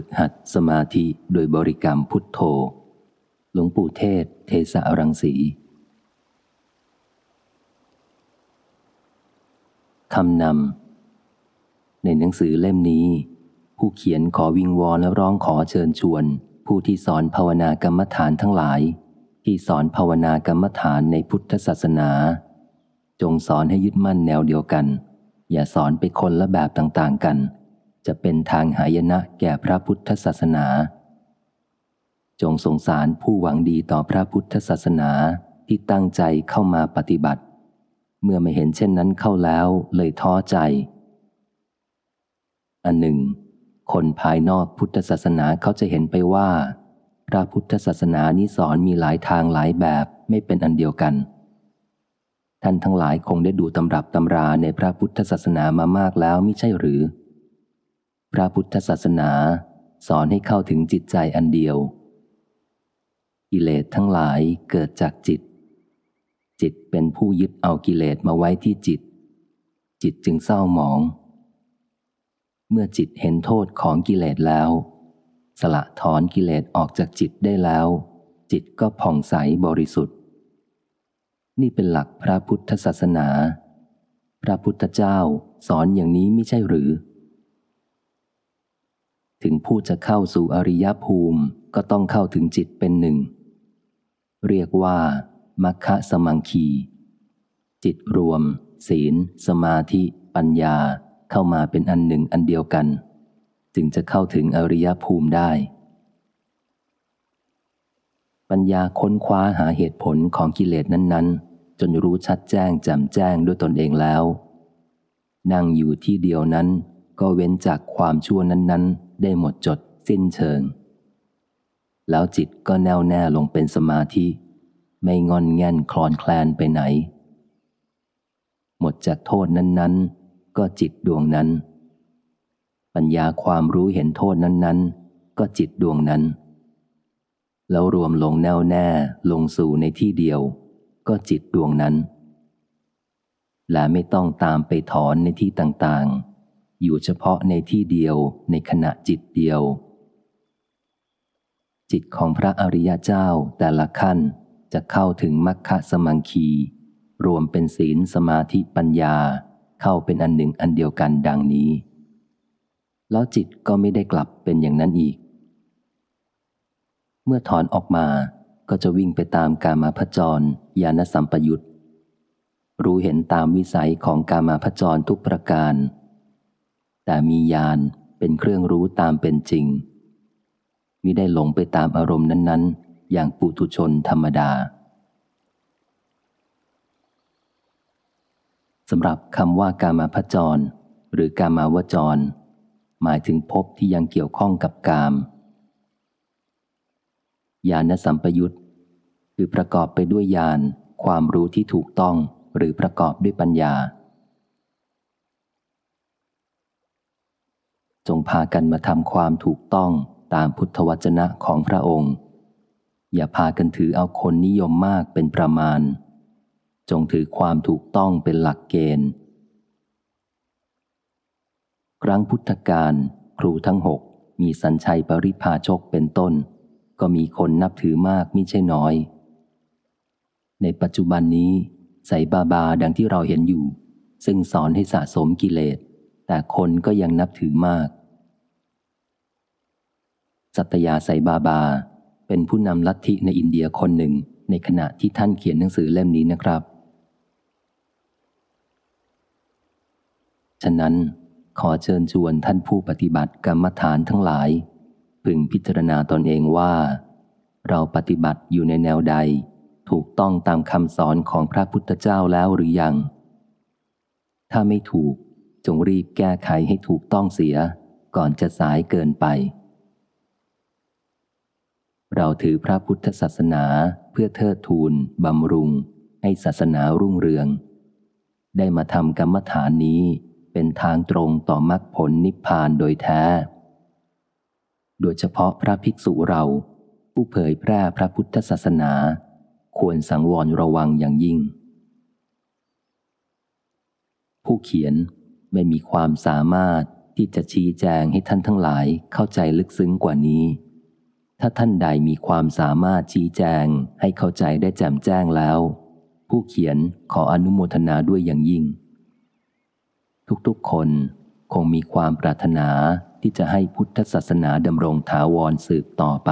ฝึกหัดสมาธิโดยบริกรรมพุทโธ หลวงปู่เทศ เทสะรังสีคำนำ ในหนังสือเล่มนี้ ผู้เขียนขอวิงวอนและร้องขอเชิญชวน ผู้ที่สอนภาวนากรรมฐานทั้งหลาย ที่สอนภาวนากรรมฐานในพุทธศาสนา จงสอนให้ยึดมั่นแนวเดียวกัน อย่าสอนไปคนละแบบต่างๆกัน จะเป็นทางหายนะแก่พระพุทธศาสนา จงสงสารผู้หวังดีต่อพระพุทธศาสนาที่ตั้งใจเข้ามาปฏิบัติ เมื่อไม่เห็นเช่นนั้นเข้าแล้วเลยท้อใจ อันหนึ่ง คนภายนอกพุทธศาสนาเขาจะเห็นไปว่า พระพุทธศาสนานี้สอนมีหลายทางหลายแบบไม่เป็นอันเดียวกัน ท่านทั้งหลายคงได้ดูตำรับตำราในพระพุทธศาสนามามากแล้วไม่ใช่หรือ พระพุทธศาสนาสอนให้เข้าถึงจิตใจอันเดียว กิเลสทั้งหลายเกิดจากจิต จิตเป็นผู้ยึดเอากิเลสมาไว้ที่จิต จิตจึงเศร้าหมอง เมื่อจิตเห็นโทษของกิเลสแล้ว สละถอนกิเลสออกจากจิตได้แล้ว จิตก็ผ่องใสบริสุทธิ์ นี่เป็นหลักพระพุทธศาสนา พระพุทธเจ้าสอนอย่างนี้ไม่ใช่หรือ ถึงผู้จะเข้าสู่อริยภูมิก็ต้องเข้าถึงจิตเป็นหนึ่ง เรียกว่า มัคคะสมังคี จิตรวม ศีล สมาธิ ปัญญาเข้ามาเป็นอันหนึ่งอันเดียวกัน จึงจะเข้าถึงอริยภูมิได้ ปัญญาค้นคว้าหาเหตุผลของกิเลสนั้น ๆ จนรู้ชัดแจ้งแจ่มแจ้งด้วยตนเองแล้ว นั่งอยู่ที่เดียวนั้นก็เว้นจากความชั่วนั้น ๆ ได้หมดจดสิ้นเชิง แล้วจิตก็แน่วแน่ลงเป็นสมาธิ ไม่งอนแง่นคลอนแคลนไปไหน หมดจากโทษนั้น ๆ ก็จิตดวงนั้น ปัญญาความรู้เห็นโทษนั้น ๆ ก็จิตดวงนั้น แล้วรวมลงแน่วแน่ลงสู่ในที่เดียว ก็จิตดวงนั้น และไม่ต้องตามไปถอนในที่ต่างๆ อยู่เฉพาะในที่เดียวในขณะจิตเดียว จิตของพระอริยเจ้าแต่ละขั้นจะเข้าถึงมัคคะสมังคี รวมเป็นศีลสมาธิปัญญาเข้าเป็นอันหนึ่งอันเดียวกันดังนี้ แล้วจิตก็ไม่ได้กลับเป็นอย่างนั้นอีก เมื่อถอนออกมาก็จะวิ่งไปตามกามาพจรญาณสัมปยุตรู้เห็นตามวิสัยของกามาพจรทุกประการ แต่มีญาณเป็นเครื่องรู้ตามเป็นจริงมิได้หลงไปตามอารมณ์นั้น ๆ อย่างปุถุชนธรรมดาสำหรับคำว่ากามาพจร หรือกามาวจร หมายถึงภพที่ยังเกี่ยวข้องกับกาม ญาณสัมปยุตคือประกอบไปด้วยญาณความรู้ที่ถูกต้องหรือประกอบด้วยปัญญา จงพากันมาทำความถูกต้องตามพุทธวจนะของพระองค์ อย่าพากันถือเอาคนนิยมมากเป็นประมาณ จงถือความถูกต้องเป็นหลักเกณฑ์ ครั้งพุทธกาลครูทั้งหกมีสัญชัยปริพาชกเป็นต้น ก็มีคนนับถือมากมิใช่น้อย ในปัจจุบันนี้ใส่บาบาดังที่เราเห็นอยู่ ซึ่งสอนให้สะสมกิเลสแต่คนก็ยังนับถือมาก สัตยาไซบาบา เป็นผู้นำลัทธิในอินเดียคนหนึ่งในขณะที่ท่านเขียนหนังสือเล่มนี้นะครับ ฉะนั้นขอเชิญชวนท่านผู้ปฏิบัติกรรมฐานทั้งหลาย พึงพิจารณาตนเองว่า เราปฏิบัติอยู่ในแนวใด ถูกต้องตามคำสอนของพระพุทธเจ้าแล้วหรือยัง ถ้าไม่ถูกจงรีบแก้ไขให้ถูกต้องเสีย ก่อนจะสายเกินไป เราถือพระพุทธศาสนาเพื่อเทิดทูนบำรุง ให้ศาสนารุ่งเรือง ได้มาทำกรรมฐานนี้เป็นทางตรงต่อมรรคผลนิพพานโดยแท้ โดยเฉพาะพระภิกษุเรา ผู้เผยแพร่พระพุทธศาสนา ควรสังวรระวังอย่างยิ่ง ผู้เขียนไม่มีความสามารถที่จะชี้แจงให้ท่านทั้งหลายเข้าใจลึกซึ้งกว่านี้ ถ้าท่านใดมีความสามารถชี้แจงให้เข้าใจได้แจ่มแจ้งแล้ว ผู้เขียนขออนุโมทนาด้วยอย่างยิ่ง ทุกๆคนคงมีความปรารถนาที่จะให้พุทธศาสนาดำรงถาวรสืบต่อไป